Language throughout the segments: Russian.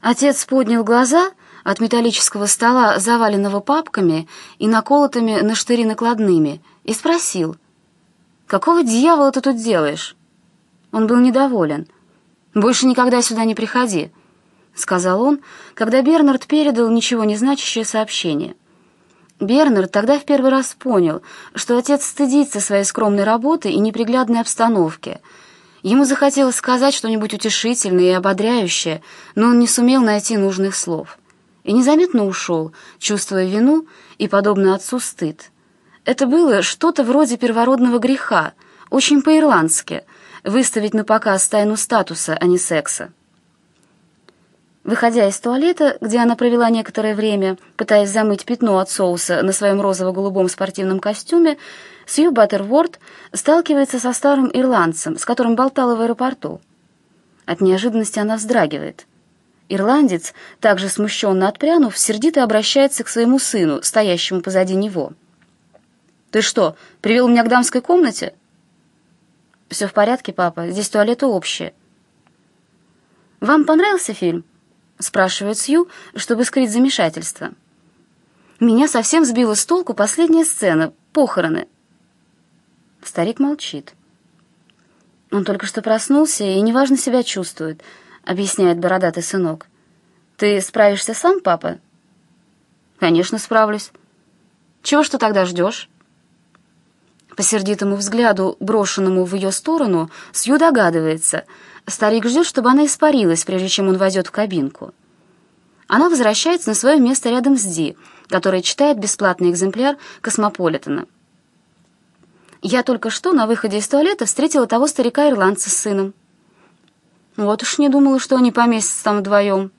Отец поднял глаза от металлического стола, заваленного папками и наколотыми на штыри накладными, и спросил, «Какого дьявола ты тут делаешь?» Он был недоволен. «Больше никогда сюда не приходи», — сказал он, когда Бернард передал ничего не значащее сообщение. Бернард тогда в первый раз понял, что отец стыдится своей скромной работы и неприглядной обстановки. Ему захотелось сказать что-нибудь утешительное и ободряющее, но он не сумел найти нужных слов. И незаметно ушел, чувствуя вину и, подобно отцу, стыд. Это было что-то вроде первородного греха, очень по-ирландски, выставить на показ тайну статуса, а не секса. Выходя из туалета, где она провела некоторое время, пытаясь замыть пятно от соуса на своем розово-голубом спортивном костюме, Сью Баттерворд сталкивается со старым ирландцем, с которым болтала в аэропорту. От неожиданности она вздрагивает. Ирландец, также смущенно отпрянув, сердито обращается к своему сыну, стоящему позади него. «Ты что, привел меня к дамской комнате?» «Все в порядке, папа, здесь туалеты общие». «Вам понравился фильм?» спрашивает Сью, чтобы скрыть замешательство. Меня совсем сбила с толку последняя сцена — похороны. Старик молчит. Он только что проснулся и неважно себя чувствует, объясняет бородатый сынок. Ты справишься сам, папа? Конечно, справлюсь. Чего ж ты тогда ждешь? По сердитому взгляду, брошенному в ее сторону, Сью догадывается — Старик ждет, чтобы она испарилась, прежде чем он войдет в кабинку. Она возвращается на свое место рядом с Ди, которая читает бесплатный экземпляр «Космополитена». Я только что на выходе из туалета встретила того старика-ирландца с сыном. Вот уж не думала, что они поместятся там вдвоем.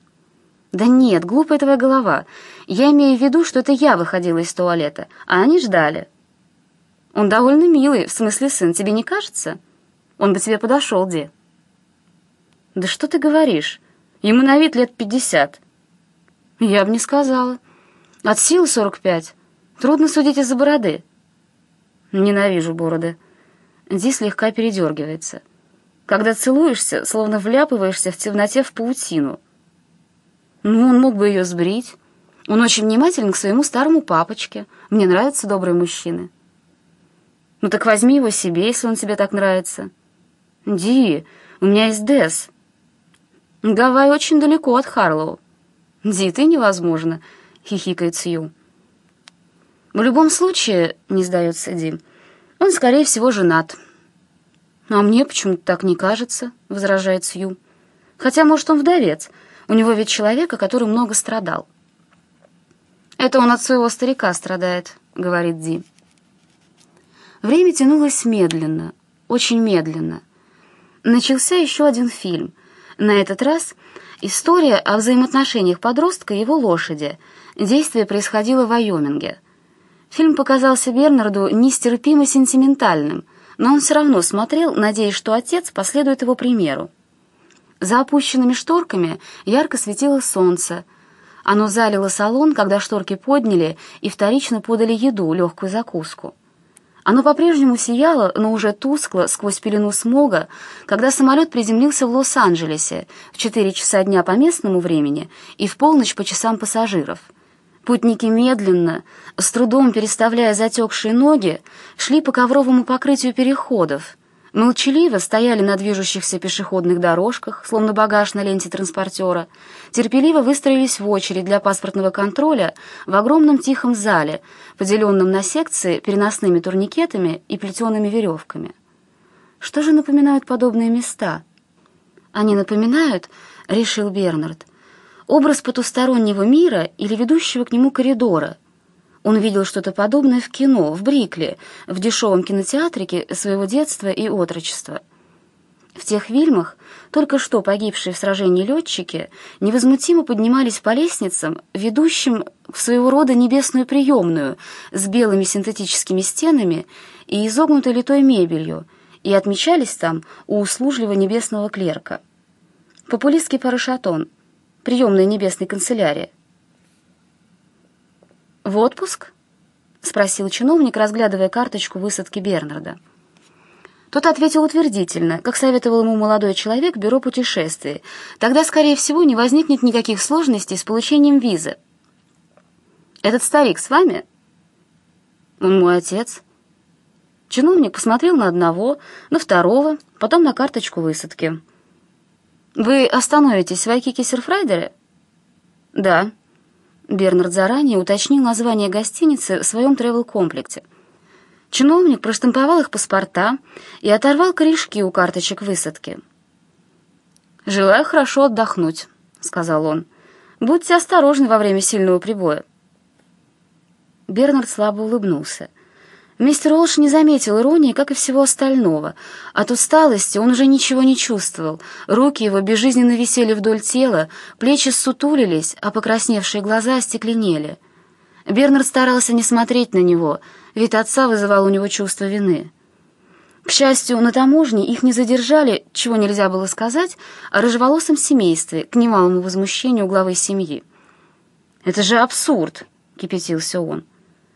Да нет, глупая твоя голова. Я имею в виду, что это я выходила из туалета, а они ждали. Он довольно милый, в смысле сын, тебе не кажется? Он бы тебе подошел, Ди. «Да что ты говоришь? Ему на вид лет пятьдесят». «Я бы не сказала. От силы сорок пять. Трудно судить из-за бороды». «Ненавижу бороды». Ди слегка передергивается. Когда целуешься, словно вляпываешься в темноте в паутину. Ну, он мог бы ее сбрить. Он очень внимателен к своему старому папочке. Мне нравятся добрые мужчины. Ну так возьми его себе, если он тебе так нравится. Ди, у меня есть Дес. Гавай очень далеко от Харлоу. Ди, ты невозможно, хихикает Сью. В любом случае, не сдается Ди, он, скорее всего, женат. А мне почему-то так не кажется, возражает Сью. Хотя, может, он вдовец. У него ведь человека, который много страдал. Это он от своего старика страдает, говорит Ди. Время тянулось медленно, очень медленно. Начался еще один фильм — на этот раз история о взаимоотношениях подростка и его лошади. Действие происходило в Вайоминге. Фильм показался Бернарду нестерпимо сентиментальным, но он все равно смотрел, надеясь, что отец последует его примеру. За опущенными шторками ярко светило солнце. Оно залило салон, когда шторки подняли и вторично подали еду, легкую закуску. Оно по-прежнему сияло, но уже тускло, сквозь пелену смога, когда самолет приземлился в Лос-Анджелесе в 4 часа дня по местному времени и в полночь по часам пассажиров. Путники медленно, с трудом переставляя затекшие ноги, шли по ковровому покрытию переходов, молчаливо стояли на движущихся пешеходных дорожках, словно багаж на ленте транспортера, терпеливо выстроились в очередь для паспортного контроля в огромном тихом зале, поделенном на секции переносными турникетами и плетеными веревками. Что же напоминают подобные места? Они напоминают, решил Бернард, образ потустороннего мира или ведущего к нему коридора, он видел что-то подобное в кино, в Брикле, в дешевом кинотеатрике своего детства и отрочества. В тех фильмах только что погибшие в сражении летчики невозмутимо поднимались по лестницам, ведущим в своего рода небесную приемную с белыми синтетическими стенами и изогнутой литой мебелью, и отмечались там у услужливого небесного клерка. Популистский парашатон, приемная небесной канцелярии — «В отпуск?» — спросил чиновник, разглядывая карточку высадки Бернарда. Тот ответил утвердительно, как советовал ему молодой человек бюро путешествий. Тогда, скорее всего, не возникнет никаких сложностей с получением визы. «Этот старик с вами?» «Он мой отец». Чиновник посмотрел на одного, на второго, потом на карточку высадки. «Вы остановитесь в Айкике-Серфрайдере?» «Да». Бернард заранее уточнил название гостиницы в своем тревел-комплекте. Чиновник проштамповал их паспорта и оторвал корешки у карточек высадки. «Желаю хорошо отдохнуть», — сказал он. «Будьте осторожны во время сильного прибоя». Бернард слабо улыбнулся. Мистер Олш не заметил иронии, как и всего остального. От усталости он уже ничего не чувствовал. Руки его безжизненно висели вдоль тела, плечи ссутулились, а покрасневшие глаза остекленели. Бернард старался не смотреть на него, вид отца вызывал у него чувство вины. К счастью, на таможне их не задержали, чего нельзя было сказать, о рыжеволосом семействе, к немалому возмущению главы семьи. «Это же абсурд!» — кипятился он.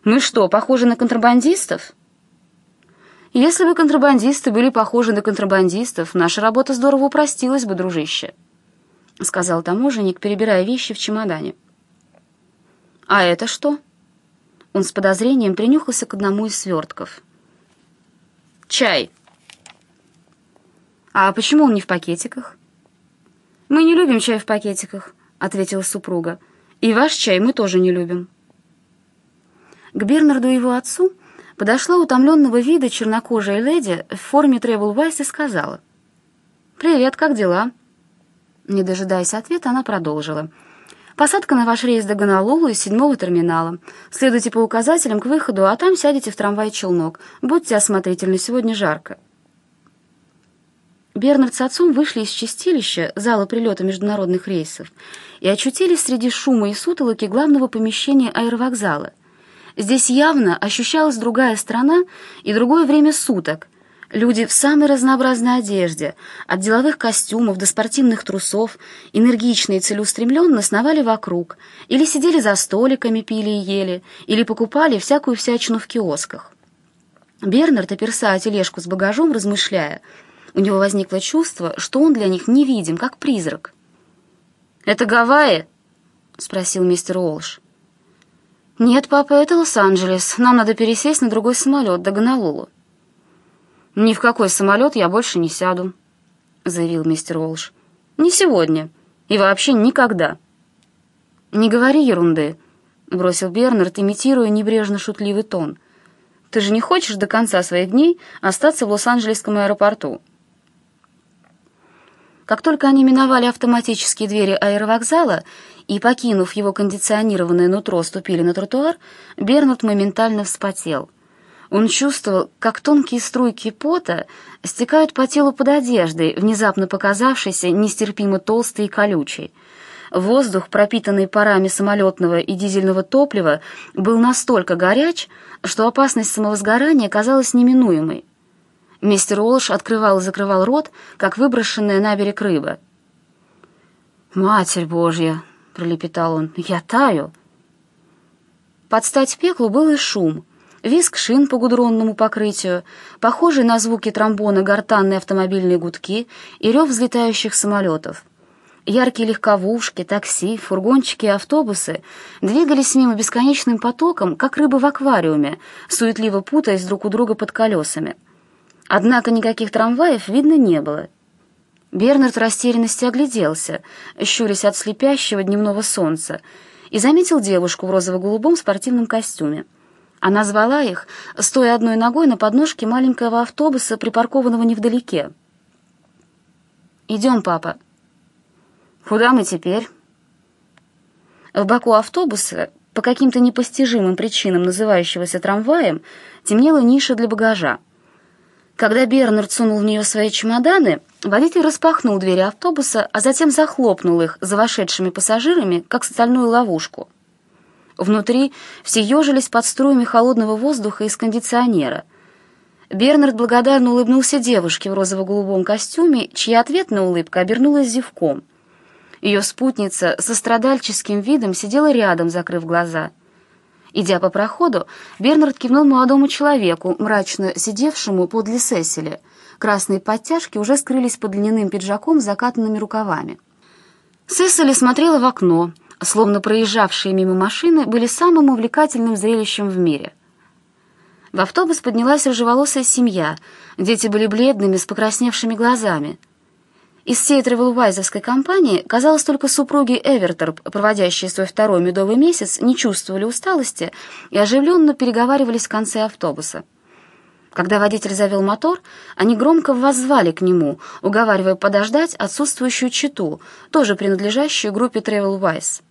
«Мы что, похожи на контрабандистов?» «Если бы контрабандисты были похожи на контрабандистов, наша работа здорово упростилась бы, дружище», — сказал таможенник, перебирая вещи в чемодане. «А это что?» Он с подозрением принюхался к одному из свертков. «Чай». «А почему он не в пакетиках?» «Мы не любим чай в пакетиках», — ответила супруга. «И ваш чай мы тоже не любим». К Бернарду и его отцу подошла утомленного вида чернокожая леди в форме Тревел-Вайс и сказала. «Привет, как дела?» Не дожидаясь ответа, она продолжила. Посадка на ваш рейс до Гонолулу из седьмого терминала. Следуйте по указателям к выходу, а там сядете в трамвай-челнок. Будьте осмотрительны, сегодня жарко». Бернард с отцом вышли из чистилища, зала прилета международных рейсов, и очутились среди шума и сутолоки главного помещения аэровокзала. Здесь явно ощущалась другая страна и другое время суток — Люди в самой разнообразной одежде, от деловых костюмов до спортивных трусов, энергично и целеустремленно сновали вокруг, или сидели за столиками, пили и ели, или покупали всякую всячину в киосках. Бернард, оперся тележку с багажом, размышляя, у него возникло чувство, что он для них невидим, как призрак. «Это Гавайи?» — спросил мистер Уолш. «Нет, папа, это Лос-Анджелес. Нам надо пересесть на другой самолет до Гонолулу». «Ни в какой самолет я больше не сяду», — заявил мистер Уолш. «Не сегодня. И вообще никогда». «Не говори ерунды», — бросил Бернард, имитируя небрежно-шутливый тон. «Ты же не хочешь до конца своих дней остаться в Лос-Анджелесском аэропорту?» Как только они миновали автоматические двери аэровокзала и, покинув его кондиционированное нутро, ступили на тротуар, Бернард моментально вспотел — он чувствовал, как тонкие струйки пота стекают по телу под одеждой, внезапно показавшейся нестерпимо толстой и колючей. Воздух, пропитанный парами самолетного и дизельного топлива, был настолько горяч, что опасность самовозгорания казалась неминуемой. Мистер Уолш открывал и закрывал рот, как выброшенная на берег рыба. «Матерь Божья!» — пролепетал он. «Я таю!» Под стать пеклу был и шум — визг шин по гудронному покрытию, похожий на звуки тромбона гортанные автомобильные гудки и рев взлетающих самолетов. Яркие легковушки, такси, фургончики и автобусы двигались мимо бесконечным потоком, как рыбы в аквариуме, суетливо путаясь друг у друга под колесами. Однако никаких трамваев видно не было. Бернард в растерянности огляделся, щурясь от слепящего дневного солнца, и заметил девушку в розово-голубом спортивном костюме. Она звала их, стоя одной ногой на подножке маленького автобуса, припаркованного невдалеке. «Идем, папа». «Куда мы теперь?» В боку автобуса, по каким-то непостижимым причинам называющегося трамваем, темнела ниша для багажа. Когда Бернард сунул в нее свои чемоданы, водитель распахнул двери автобуса, а затем захлопнул их за вошедшими пассажирами, как стальную ловушку. Внутри все ежились под струями холодного воздуха из кондиционера. Бернард благодарно улыбнулся девушке в розово-голубом костюме, чья ответная улыбка обернулась зевком. Ее спутница со страдальческим видом сидела рядом, закрыв глаза. Идя по проходу, Бернард кивнул молодому человеку, мрачно сидевшему подле Сесили. Красные подтяжки уже скрылись под льняным пиджаком с закатанными рукавами. Сесили смотрела в окно, словно проезжавшие мимо машины были самым увлекательным зрелищем в мире. В автобус поднялась рыжеволосая семья. Дети были бледными, с покрасневшими глазами. Из всей тревелвайзовской компании, казалось, только супруги Эверторп, проводящие свой второй медовый месяц, не чувствовали усталости и оживленно переговаривались в конце автобуса. Когда водитель завел мотор, они громко воззвали к нему, уговаривая подождать отсутствующую читу, тоже принадлежащую группе Travelwise.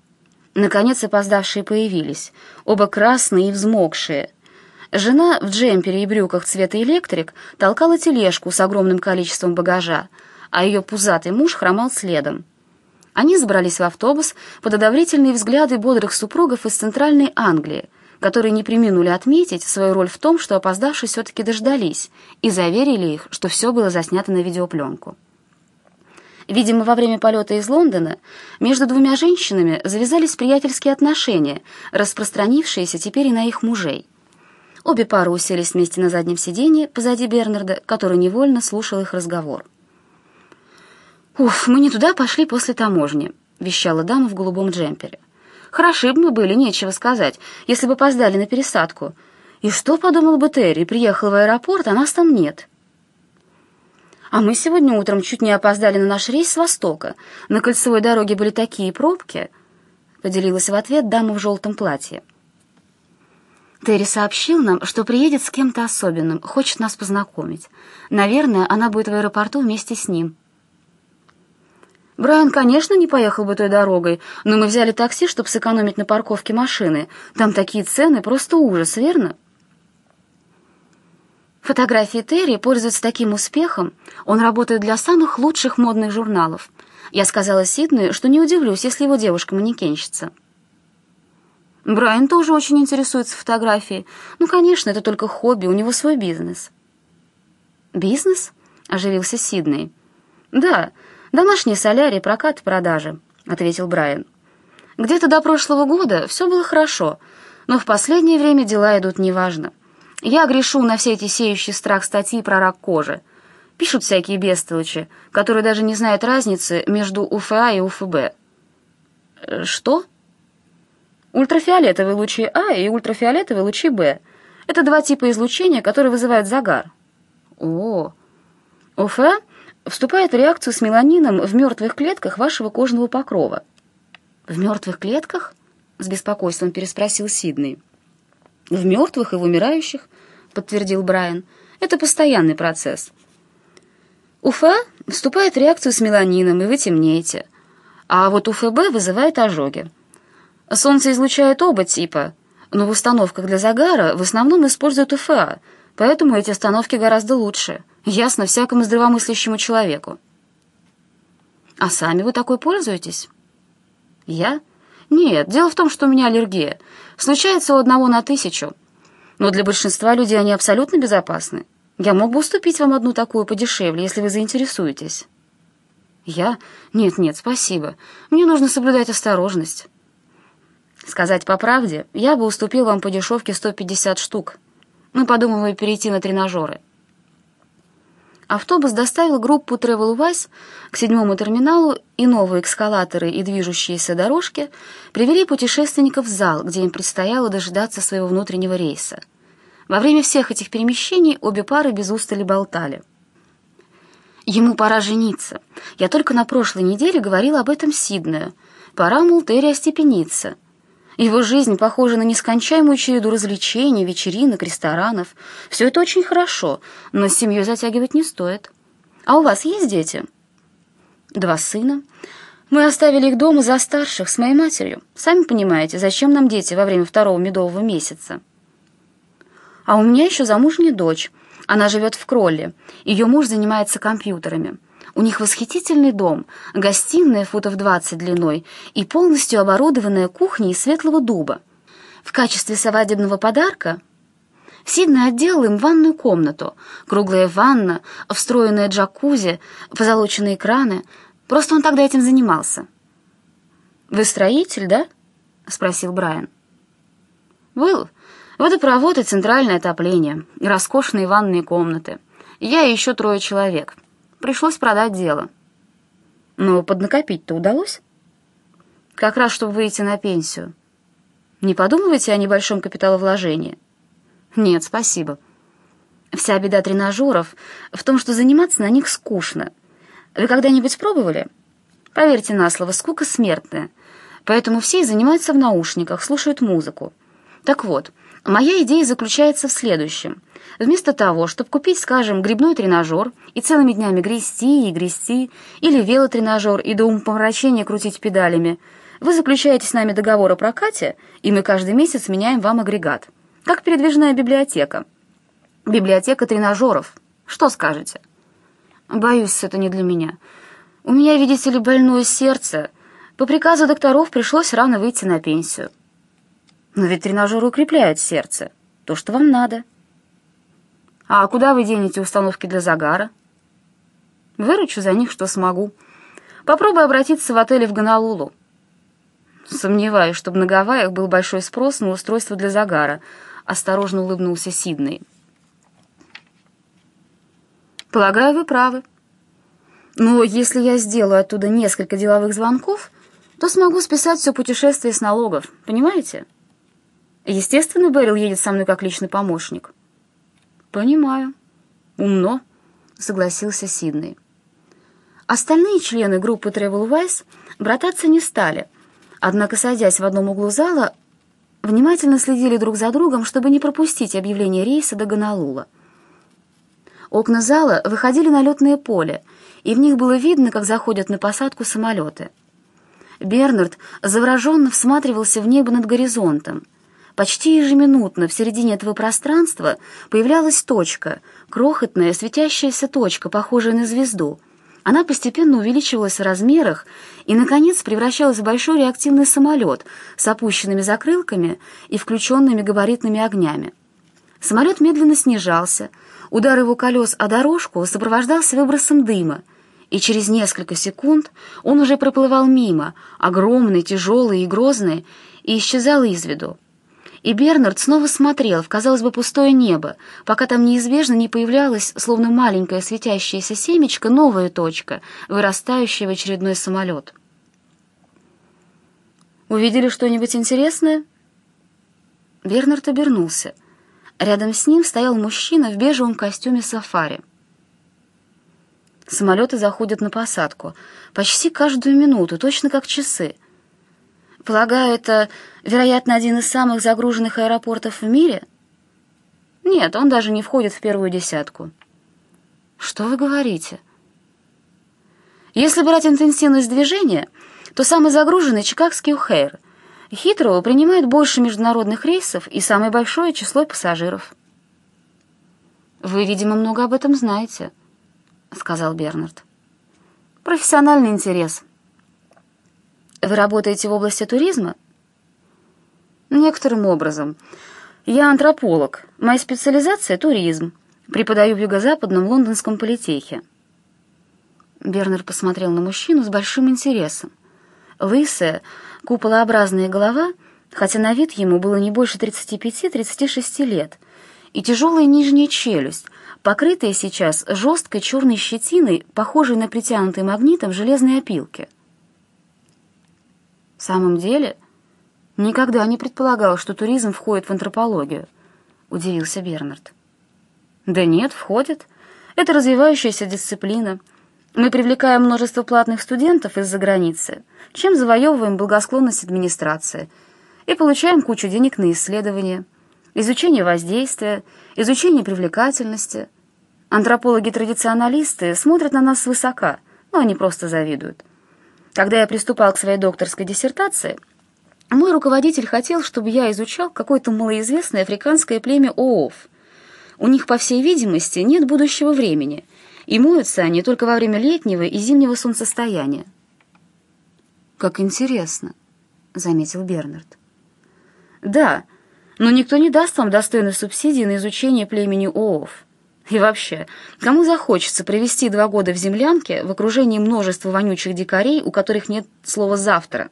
Наконец опоздавшие появились, оба красные и взмокшие. Жена в джемпере и брюках цвета электрик толкала тележку с огромным количеством багажа, а ее пузатый муж хромал следом. Они забрались в автобус под одобрительные взгляды бодрых супругов из Центральной Англии, которые не приминули отметить свою роль в том, что опоздавшие все-таки дождались, и заверили их, что все было заснято на видеопленку. Видимо, во время полета из Лондона между двумя женщинами завязались приятельские отношения, распространившиеся теперь и на их мужей. Обе пары уселись вместе на заднем сиденье позади Бернарда, который невольно слушал их разговор. «Уф, мы не туда пошли после таможни», — вещала дама в голубом джемпере. «Хороши бы мы были, нечего сказать, если бы опоздали на пересадку. И что подумал бы Терри, приехал в аэропорт, а нас там нет?» А мы сегодня утром чуть не опоздали на наш рейс с Востока. На кольцевой дороге были такие пробки. Поделилась в ответ дама в желтом платье. Терри сообщил нам, что приедет с кем-то особенным, хочет нас познакомить. Наверное, она будет в аэропорту вместе с ним. Брайан, конечно, не поехал бы той дорогой, но мы взяли такси, чтобы сэкономить на парковке машины. Там такие цены, просто ужас, верно? Фотографии Терри пользуются таким успехом, он работает для самых лучших модных журналов. Я сказала Сиднею, что не удивлюсь, если его девушка манекенщица. Брайан тоже очень интересуется фотографией. Ну, конечно, это только хобби, у него свой бизнес. «Бизнес?» — оживился Сидней. «Да, домашний солярий, прокат, продажи», — ответил Брайан. «Где-то до прошлого года все было хорошо, но в последнее время дела идут неважно». Я грешу на все эти сеющие страх статьи про рак кожи. Пишут всякие бестолочи, которые даже не знают разницы между УФА и УФБ. Что? Ультрафиолетовые лучи А и ультрафиолетовые лучи Б. Это два типа излучения, которые вызывают загар. О, УФА вступает в реакцию с меланином в мертвых клетках вашего кожного покрова. В мертвых клетках? С беспокойством переспросил Сидней. «В мертвых и в умирающих», — подтвердил Брайан. «Это постоянный процесс». УФА вступает в реакцию с меланином, и вы темнеете. А вот УФБ вызывает ожоги. Солнце излучает оба типа, но в установках для загара в основном используют УФА, поэтому эти установки гораздо лучше. Ясно всякому здравомыслящему человеку. А сами вы такой пользуетесь? Я? Нет, дело в том, что у меня аллергия. Случается у одного на тысячу. Но для большинства людей они абсолютно безопасны. Я мог бы уступить вам одну такую подешевле, если вы заинтересуетесь. Я? Нет-нет, спасибо. Мне нужно соблюдать осторожность. Сказать по правде, я бы уступил вам по дешевке 150 штук. Мы подумываем перейти на тренажеры. Автобус доставил группу Travelwise к седьмому терминалу, и новые эскалаторы и движущиеся дорожки привели путешественников в зал, где им предстояло дожидаться своего внутреннего рейса. Во время всех этих перемещений обе пары без устали болтали. «Ему пора жениться. Я только на прошлой неделе говорила об этом Сиднею. Пора, мол, Терри остепениться». Его жизнь похожа на нескончаемую череду развлечений, вечеринок, ресторанов. Все это очень хорошо, но с семьей затягивать не стоит. А у вас есть дети? Два сына. Мы оставили их дома за старших с моей матерью. Сами понимаете, зачем нам дети во время второго медового месяца? А у меня еще замужняя дочь. Она живет в Кролле. Ее муж занимается компьютерами. У них восхитительный дом, гостиная футов 20 длиной и полностью оборудованная кухня из светлого дуба. В качестве свадебного подарка Сиднey отделал им ванную комнату, круглая ванна, встроенная джакузи, позолоченные краны. Просто он тогда этим занимался. «Вы строитель, да?» — спросил Брайан. «Был. Водопровод и центральное отопление, роскошные ванные комнаты. Я и еще трое человек. Пришлось продать дело. Но поднакопить-то удалось? Как раз, чтобы выйти на пенсию. Не подумывайте о небольшом капиталовложении? Нет, спасибо. Вся беда тренажеров в том, что заниматься на них скучно. Вы когда-нибудь пробовали? Поверьте на слово, скука смертная. Поэтому все и занимаются в наушниках, слушают музыку. Так вот, моя идея заключается в следующем. Вместо того, чтобы купить, скажем, грибной тренажер и целыми днями грести и грести, или велотренажер и до умопомрачения крутить педалями, вы заключаете с нами договор о прокате, и мы каждый месяц меняем вам агрегат. Как передвижная библиотека. Библиотека тренажеров. Что скажете? Боюсь, это не для меня. У меня, видите ли, больное сердце. По приказу докторов пришлось рано выйти на пенсию. Но ведь тренажеры укрепляют сердце. То, что вам надо. А куда вы денете установки для загара? Выручу за них, что смогу. Попробуй обратиться в отеле в Гонолулу. Сомневаюсь, чтобы на Гавайях был большой спрос на устройство для загара. Осторожно улыбнулся Сидней. Полагаю, вы правы. Но если я сделаю оттуда несколько деловых звонков, то смогу списать все путешествие с налогов, понимаете? Естественно, Берил едет со мной как личный помощник. Понимаю. Умно, согласился Сидней. Остальные члены группы Travelwise брататься не стали, однако, садясь в одном углу зала, внимательно следили друг за другом, чтобы не пропустить объявление рейса до Гонолула. Окна зала выходили на летное поле, и в них было видно, как заходят на посадку самолеты. Бернард завороженно всматривался в небо над горизонтом. Почти ежеминутно в середине этого пространства появлялась точка, крохотная светящаяся точка, похожая на звезду. Она постепенно увеличивалась в размерах и, наконец, превращалась в большой реактивный самолет с опущенными закрылками и включенными габаритными огнями. Самолет медленно снижался, удар его колес о дорожку сопровождался выбросом дыма, и через несколько секунд он уже проплывал мимо, огромный, тяжелый и грозный, и исчезал из виду. И Бернард снова смотрел в, казалось бы, пустое небо, пока там неизбежно не появлялась, словно маленькая светящаяся семечко, новая точка, вырастающая в очередной самолет. «Увидели что-нибудь интересное?» Бернард обернулся — Рядом с ним стоял мужчина в бежевом костюме сафари. Самолеты заходят на посадку. Почти каждую минуту, точно как часы. Полагаю, это, вероятно, один из самых загруженных аэропортов в мире? Нет, он даже не входит в первую десятку. Что вы говорите? Если брать интенсивность движения, то самый загруженный чикагский Ухейр — Хитроу принимает больше международных рейсов и самое большое число пассажиров. «Вы, видимо, много об этом знаете», — сказал Бернард. «Профессиональный интерес». «Вы работаете в области туризма?» «Некоторым образом. Я антрополог. Моя специализация — туризм. Преподаю в юго-западном лондонском политехе». Бернард посмотрел на мужчину с большим интересом. Лысая, куполообразная голова, хотя на вид ему было не больше 35-36 лет, и тяжелая нижняя челюсть, покрытая сейчас жесткой черной щетиной, похожей на притянутой магнитом железной опилки. Самом деле, никогда не предполагал, что туризм входит в антропологию, удивился Бернард. Да нет, входит. Это развивающаяся дисциплина — мы привлекаем множество платных студентов из-за границы, чем завоевываем благосклонность администрации и получаем кучу денег на исследования, изучение воздействия, изучение привлекательности. Антропологи-традиционалисты смотрят на нас свысока, но они просто завидуют. Когда я приступал к своей докторской диссертации, мой руководитель хотел, чтобы я изучал какое-то малоизвестное африканское племя ООФ. У них, по всей видимости, нет будущего времени — и моются они только во время летнего и зимнего солнцестояния. «Как интересно», — заметил Бернард. «Да, но никто не даст вам достойной субсидии на изучение племени Ооф. И вообще, кому захочется провести два года в землянке в окружении множества вонючих дикарей, у которых нет слова «завтра»?»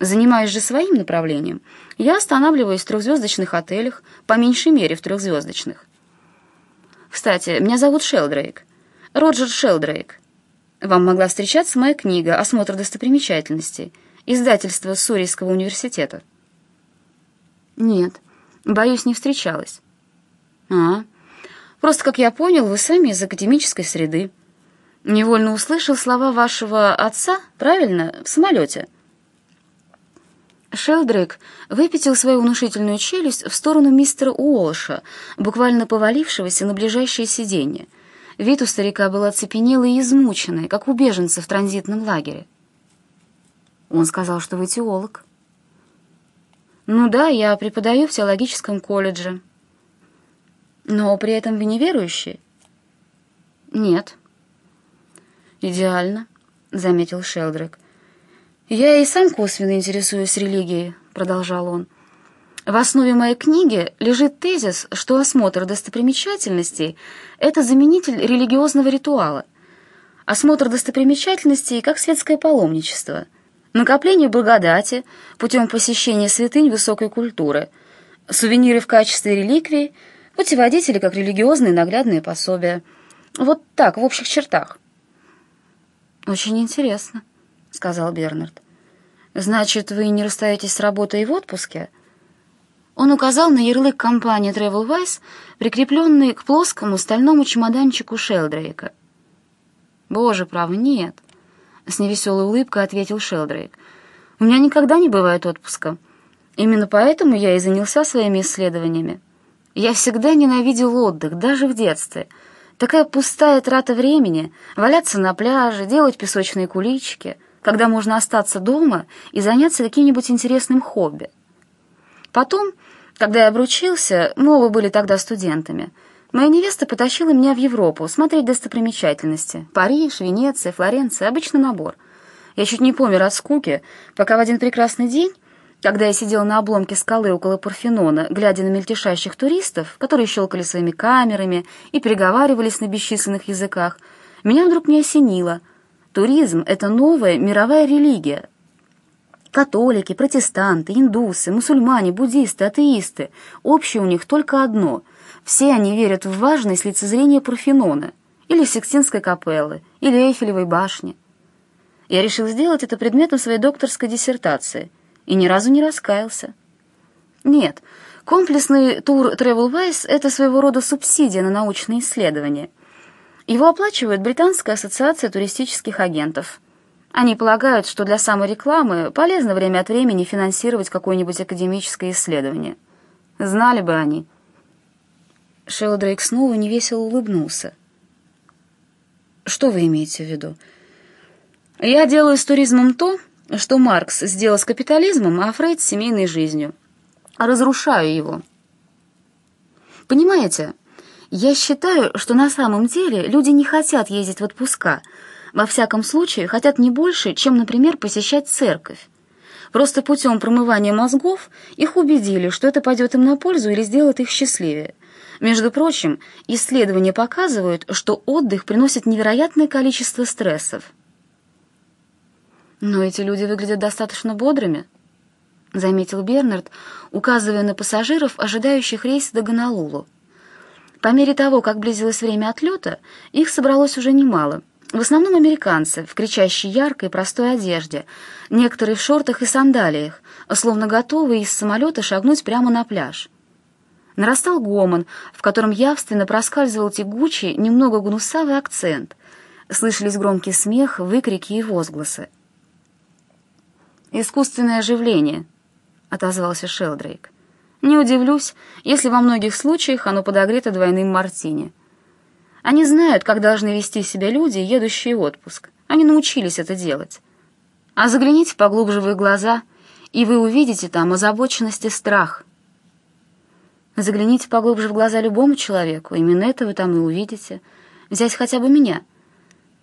Занимаясь же своим направлением, я останавливаюсь в трехзвездочных отелях, по меньшей мере в трехзвездочных. Кстати, меня зовут Шелдрейк. Роджер Шелдрейк. Вам могла встречаться моя книга «Осмотр достопримечательностей», издательство Сурийского университета. Нет, боюсь, не встречалась. А, просто, как я понял, вы сами из академической среды. Невольно услышал слова вашего отца, правильно, в самолете. Шелдрейк выпятил свою внушительную челюсть в сторону мистера Уолша, буквально повалившегося на ближайшее сиденье. Вид у старика был оцепенелый и измученный, как у беженца в транзитном лагере. Он сказал, что вы теолог. Ну да, я преподаю в теологическом колледже. Но при этом вы неверующий? Нет. Идеально, заметил Шелдрик. «Я и сам косвенно интересуюсь религией», — продолжал он. «В основе моей книги лежит тезис, что осмотр достопримечательностей — это заменитель религиозного ритуала. Осмотр достопримечательностей как светское паломничество, накопление благодати путем посещения святынь высокой культуры, сувениры в качестве реликвий, путеводители как религиозные наглядные пособия. Вот так, в общих чертах». «Очень интересно», — сказал Бернард. «Значит, вы не расстаетесь с работой и в отпуске?» Он указал на ярлык компании Travelwise, прикрепленный к плоскому стальному чемоданчику Шелдрейка. «Боже, право, нет», — с невеселой улыбкой ответил Шелдрейк. «У меня никогда не бывает отпуска. Именно поэтому я и занялся своими исследованиями. Я всегда ненавидел отдых, даже в детстве. Такая пустая трата времени — валяться на пляже, делать песочные куличики — когда можно остаться дома и заняться каким-нибудь интересным хобби. Потом, когда я обручился, мы оба были тогда студентами, моя невеста потащила меня в Европу смотреть достопримечательности. Париж, Венеция, Флоренция — обычный набор. Я чуть не помер от скуки, пока в один прекрасный день когда я сидел на обломке скалы около Парфенона, глядя на мельтешащих туристов, которые щелкали своими камерами и переговаривались на бесчисленных языках, меня вдруг не осенило — Туризм — это новая мировая религия. Католики, протестанты, индусы, мусульмане, буддисты, атеисты — общее у них только одно. Все они верят в важность лицезрения Парфенона, или Сикстинской капеллы, или Эйфелевой башни. Я решил сделать это предметом своей докторской диссертации и ни разу не раскаялся. Нет, комплексный тур Travelwise — это своего рода субсидия на научные исследования — его оплачивает Британская ассоциация туристических агентов. Они полагают, что для саморекламы полезно время от времени финансировать какое-нибудь академическое исследование. Знали бы они. Шелдрейк снова невесело улыбнулся. Что вы имеете в виду? Я делаю с туризмом то, что Маркс сделал с капитализмом, а Фрейд с семейной жизнью. Разрушаю его. Понимаете, я считаю, что на самом деле люди не хотят ездить в отпуска. Во всяком случае, хотят не больше, чем, например, посещать церковь. Просто путем промывания мозгов их убедили, что это пойдет им на пользу или сделает их счастливее. Между прочим, исследования показывают, что отдых приносит невероятное количество стрессов. «Но эти люди выглядят достаточно бодрыми», — заметил Бернард, указывая на пассажиров, ожидающих рейс до Гонолулу. По мере того, как близилось время отлета, их собралось уже немало. В основном американцы, в кричащей яркой простой одежде, некоторые в шортах и сандалиях, словно готовые из самолета шагнуть прямо на пляж. Нарастал гомон, в котором явственно проскальзывал тягучий, немного гнусавый акцент. Слышались громкий смех, выкрики и возгласы. «Искусственное оживление», — отозвался Шелдрейк. Не удивлюсь, если во многих случаях оно подогрето двойным мартини. Они знают, как должны вести себя люди, едущие в отпуск. Они научились это делать. А загляните поглубже в их глаза, и вы увидите там озабоченность и страх. Загляните поглубже в глаза любому человеку, именно это вы там и увидите. Взять хотя бы меня.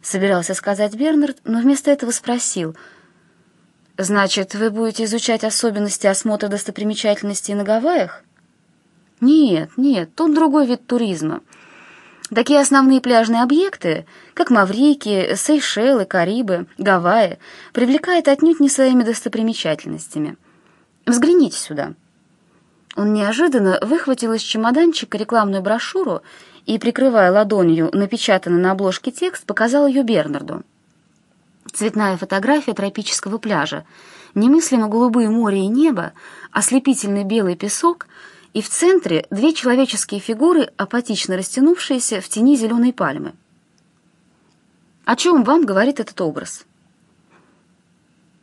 Собирался сказать Бернард, но вместо этого спросил — Значит, вы будете изучать особенности осмотра достопримечательностей на Гавайях? Нет, нет, тут другой вид туризма. Такие основные пляжные объекты, как Маврики, Сейшелы, Карибы, Гавайи, привлекают отнюдь не своими достопримечательностями. Взгляните сюда. Он неожиданно выхватил из чемоданчика рекламную брошюру и, прикрывая ладонью напечатанный на обложке текст, показал ее Бернарду. Цветная фотография тропического пляжа, немыслимо голубые море и небо, ослепительный белый песок и в центре две человеческие фигуры, апатично растянувшиеся в тени зеленой пальмы. О чем вам говорит этот образ?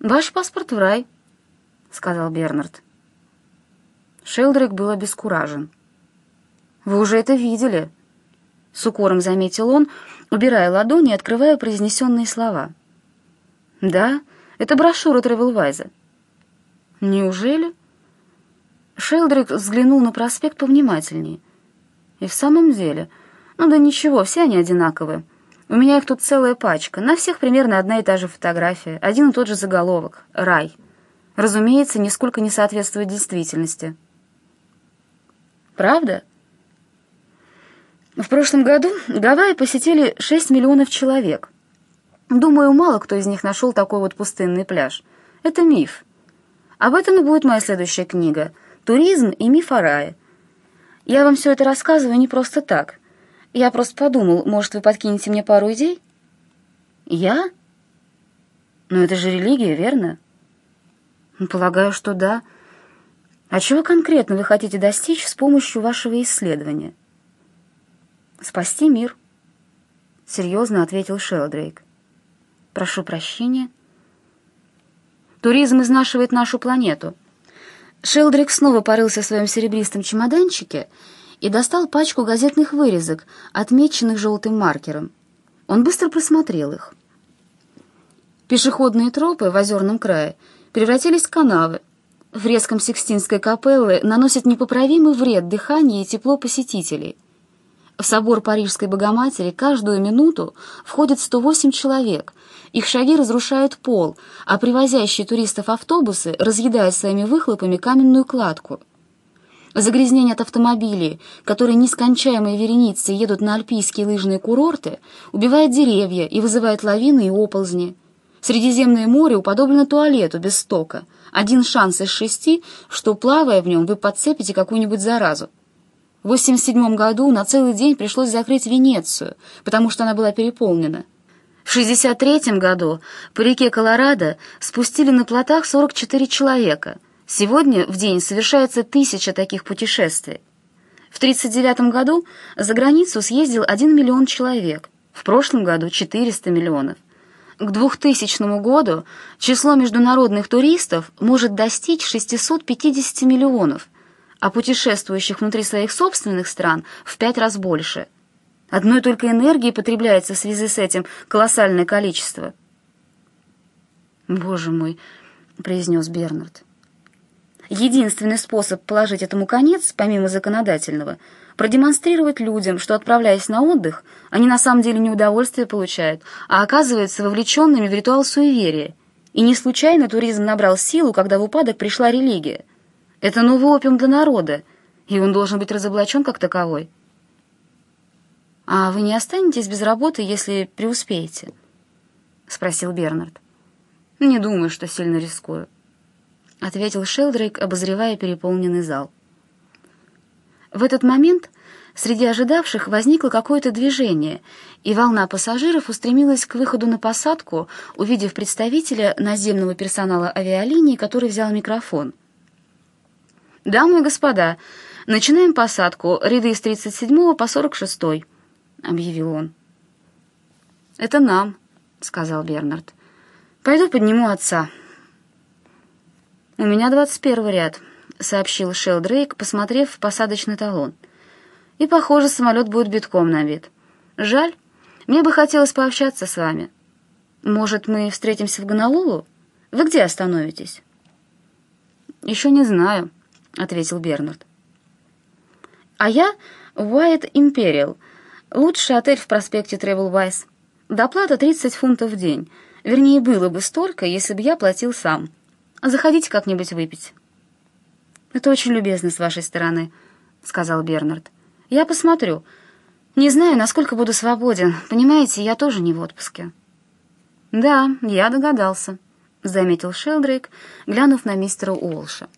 «Ваш паспорт в рай», — сказал Бернард. Шелдрик был обескуражен. «Вы уже это видели», — с укором заметил он, убирая ладони и открывая произнесенные слова. «Да, это брошюра Тревелвайза». «Неужели?» Шелдрик взглянул на проспект повнимательнее. «И в самом деле, ну да ничего, все они одинаковые». У меня их тут целая пачка. На всех примерно одна и та же фотография, один и тот же заголовок — «Рай». Разумеется, нисколько не соответствует действительности. Правда? В прошлом году Гавайи посетили 6 миллионов человек. Думаю, мало кто из них нашел такой вот пустынный пляж. Это миф. Об этом и будет моя следующая книга «Туризм и миф о рае». Я вам все это рассказываю не просто так — я просто подумал, может, вы подкинете мне пару идей? Я? Но это же религия, верно? Полагаю, что да. А чего конкретно вы хотите достичь с помощью вашего исследования? Спасти мир, серьезно ответил Шелдрейк. Прошу прощения. Туризм изнашивает нашу планету. Шелдрик снова порылся в своем серебристом чемоданчике и достал пачку газетных вырезок, отмеченных желтым маркером. Он быстро просмотрел их. Пешеходные тропы в озерном крае превратились в канавы. Фрескам Сикстинской капеллы наносят непоправимый вред дыханию и тепло посетителей. В собор Парижской Богоматери каждую минуту входит 108 человек. Их шаги разрушают пол, а привозящие туристов автобусы разъедают своими выхлопами каменную кладку — Загрязнение от автомобилей, которые нескончаемой вереницей едут на альпийские лыжные курорты, убивает деревья и вызывает лавины и оползни. Средиземное море уподоблено туалету без стока. Один шанс из шести, что, плавая в нем, вы подцепите какую-нибудь заразу. В 87 году на целый день пришлось закрыть Венецию, потому что она была переполнена. В 63 году по реке Колорадо спустили на плотах 44 человека – Сегодня в день совершается тысяча таких путешествий. В 1939 году за границу съездил 1 миллион человек, в прошлом году 400 миллионов. К 2000 году число международных туристов может достичь 650 миллионов, а путешествующих внутри своих собственных стран в пять раз больше. Одной только энергии потребляется в связи с этим колоссальное количество. «Боже мой», — произнес Бернард, Единственный способ положить этому конец, помимо законодательного, продемонстрировать людям, что, отправляясь на отдых, они на самом деле не удовольствие получают, а оказываются вовлеченными в ритуал суеверия. И не случайно туризм набрал силу, когда в упадок пришла религия. Это новый опиум для народа, и он должен быть разоблачен как таковой. «А вы не останетесь без работы, если преуспеете?» — спросил Бернард. «Не думаю, что сильно рискую». — ответил Шелдрейк, обозревая переполненный зал. В этот момент среди ожидавших возникло какое-то движение, и волна пассажиров устремилась к выходу на посадку, увидев представителя наземного персонала авиалинии, который взял микрофон. «Дамы и господа, начинаем посадку, ряды с 37 по 46 объявил он. «Это нам», — сказал Бернард. «Пойду подниму отца». «У меня двадцать первый ряд», — сообщил Шелдрейк, посмотрев в посадочный талон. «И, похоже, самолет будет битком набит. Жаль, мне бы хотелось пообщаться с вами. Может, мы встретимся в Гонолулу? Вы где остановитесь?» «Еще не знаю», — ответил Бернард. «А я White Imperial, лучший отель в проспекте Тревел-Вайс. Доплата 30 фунтов в день. Вернее, было бы столько, если бы я платил сам». Заходите как-нибудь выпить». «Это очень любезно с вашей стороны», — сказал Бернард. «Я посмотрю. Не знаю, насколько буду свободен. Понимаете, я тоже не в отпуске». «Да, я догадался», — заметил Шелдрейк, глянув на мистера Уолша.